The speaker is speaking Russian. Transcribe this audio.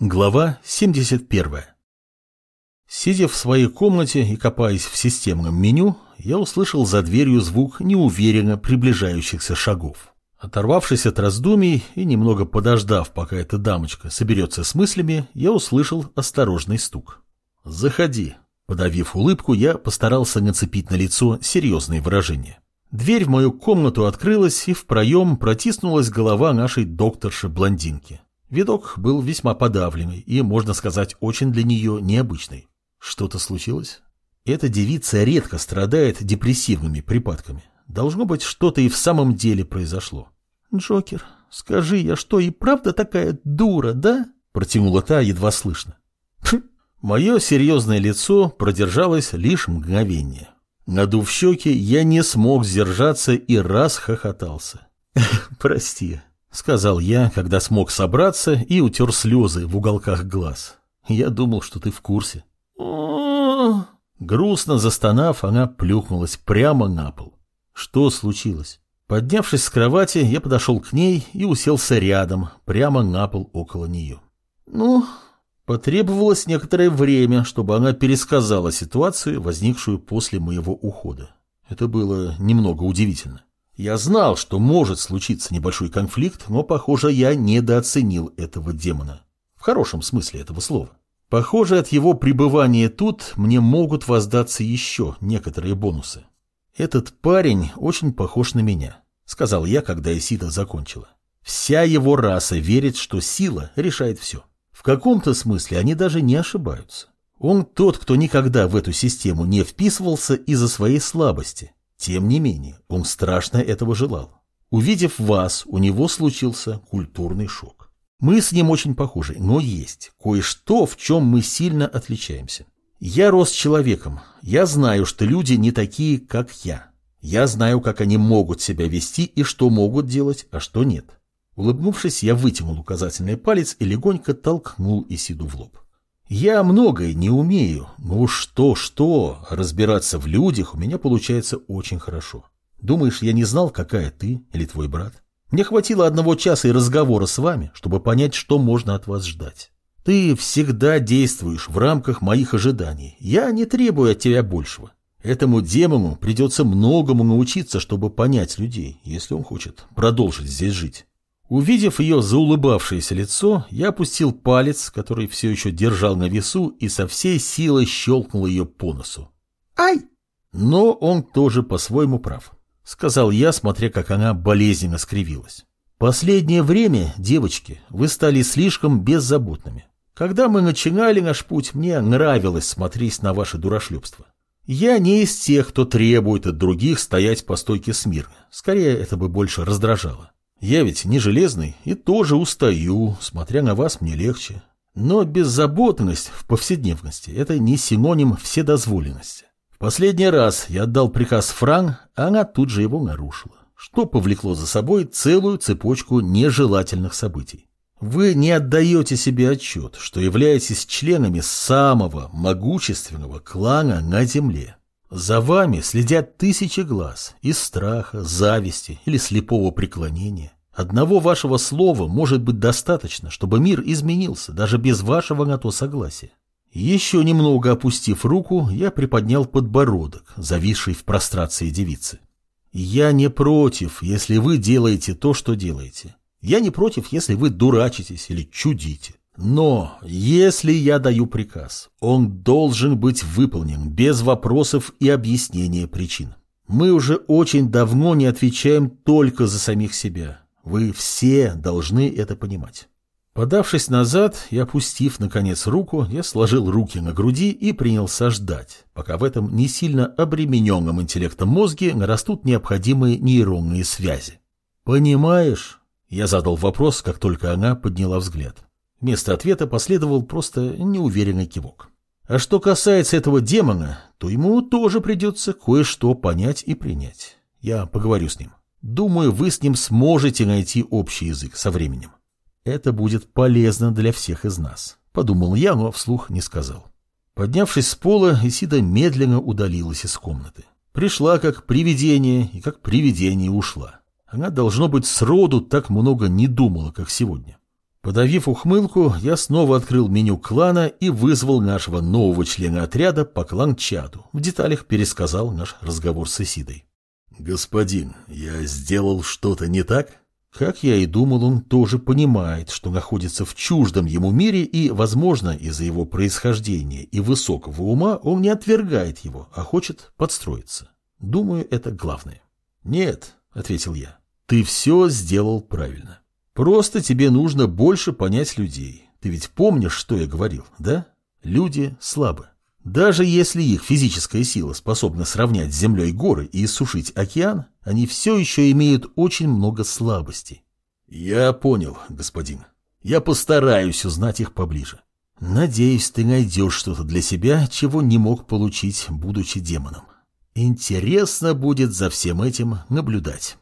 Глава 71. Сидя в своей комнате и копаясь в системном меню, я услышал за дверью звук неуверенно приближающихся шагов. Оторвавшись от раздумий и немного подождав, пока эта дамочка соберется с мыслями, я услышал осторожный стук. «Заходи». Подавив улыбку, я постарался нацепить на лицо серьезные выражения. Дверь в мою комнату открылась, и в проем протиснулась голова нашей докторши-блондинки. Видок был весьма подавленный и, можно сказать, очень для нее необычный. Что-то случилось? Эта девица редко страдает депрессивными припадками. Должно быть, что-то и в самом деле произошло. «Джокер, скажи, я что, и правда такая дура, да?» Протянула та едва слышно. Мое серьезное лицо продержалось лишь мгновение. Надув щеки, я не смог сдержаться и раз хохотался. «Прости, — сказал я, когда смог собраться и утер слезы в уголках глаз. «Я думал, что ты в курсе». Грустно застонав, она плюхнулась прямо на пол. Что случилось? Поднявшись с кровати, я подошел к ней и уселся рядом, прямо на пол около нее. Ну, потребовалось некоторое время, чтобы она пересказала ситуацию, возникшую после моего ухода. Это было немного удивительно. Я знал, что может случиться небольшой конфликт, но, похоже, я недооценил этого демона. В хорошем смысле этого слова. Похоже, от его пребывания тут мне могут воздаться еще некоторые бонусы. «Этот парень очень похож на меня», — сказал я, когда Исида закончила. «Вся его раса верит, что сила решает все. В каком-то смысле они даже не ошибаются. Он тот, кто никогда в эту систему не вписывался из-за своей слабости, тем не менее, он страшно этого желал. Увидев вас, у него случился культурный шок. Мы с ним очень похожи, но есть кое-что, в чем мы сильно отличаемся. Я рос человеком, я знаю, что люди не такие, как я. Я знаю, как они могут себя вести и что могут делать, а что нет. Улыбнувшись, я вытянул указательный палец и легонько толкнул Исиду в лоб. Я многое не умею, но что-что, разбираться в людях у меня получается очень хорошо. Думаешь, я не знал, какая ты или твой брат? Мне хватило одного часа и разговора с вами, чтобы понять, что можно от вас ждать. Ты всегда действуешь в рамках моих ожиданий. Я не требую от тебя большего. Этому демону придется многому научиться, чтобы понять людей, если он хочет продолжить здесь жить. Увидев ее заулыбавшееся лицо, я опустил палец, который все еще держал на весу, и со всей силой щелкнул ее по носу. «Ай!» Но он тоже по-своему прав, сказал я, смотря, как она болезненно скривилась. Последнее время, девочки, вы стали слишком беззаботными. Когда мы начинали наш путь, мне нравилось смотреть на ваше дурашлепство. Я не из тех, кто требует от других стоять по стойке смирно. Скорее, это бы больше раздражало. Я ведь не железный и тоже устаю, смотря на вас мне легче. Но беззаботность в повседневности – это не синоним вседозволенности. В последний раз я отдал приказ Фран, а она тут же его нарушила, что повлекло за собой целую цепочку нежелательных событий. Вы не отдаете себе отчет, что являетесь членами самого могущественного клана на Земле. За вами следят тысячи глаз из страха, зависти или слепого преклонения. Одного вашего слова может быть достаточно, чтобы мир изменился, даже без вашего на то согласия. Еще немного опустив руку, я приподнял подбородок, зависший в прострации девицы. Я не против, если вы делаете то, что делаете. Я не против, если вы дурачитесь или чудите. Но если я даю приказ, он должен быть выполнен без вопросов и объяснения причин. Мы уже очень давно не отвечаем только за самих себя. Вы все должны это понимать. Подавшись назад и опустив, наконец, руку, я сложил руки на груди и принялся ждать, пока в этом не сильно обремененном интеллектом мозге нарастут необходимые нейронные связи. «Понимаешь?» – я задал вопрос, как только она подняла взгляд. Вместо ответа последовал просто неуверенный кивок. А что касается этого демона, то ему тоже придется кое-что понять и принять. Я поговорю с ним. Думаю, вы с ним сможете найти общий язык со временем. Это будет полезно для всех из нас, подумал я, но вслух не сказал. Поднявшись с пола, Исида медленно удалилась из комнаты. Пришла как привидение и как привидение ушла. Она, должно быть, сроду так много не думала, как сегодня. Подавив ухмылку, я снова открыл меню клана и вызвал нашего нового члена отряда по клан-чату. В деталях пересказал наш разговор с Исидой. «Господин, я сделал что-то не так?» Как я и думал, он тоже понимает, что находится в чуждом ему мире и, возможно, из-за его происхождения и высокого ума он не отвергает его, а хочет подстроиться. Думаю, это главное. «Нет», — ответил я, — «ты все сделал правильно. Просто тебе нужно больше понять людей. Ты ведь помнишь, что я говорил, да? Люди слабы. Даже если их физическая сила способна сравнять с землей горы и иссушить океан, они все еще имеют очень много слабостей. Я понял, господин. Я постараюсь узнать их поближе. Надеюсь, ты найдешь что-то для себя, чего не мог получить, будучи демоном. Интересно будет за всем этим наблюдать.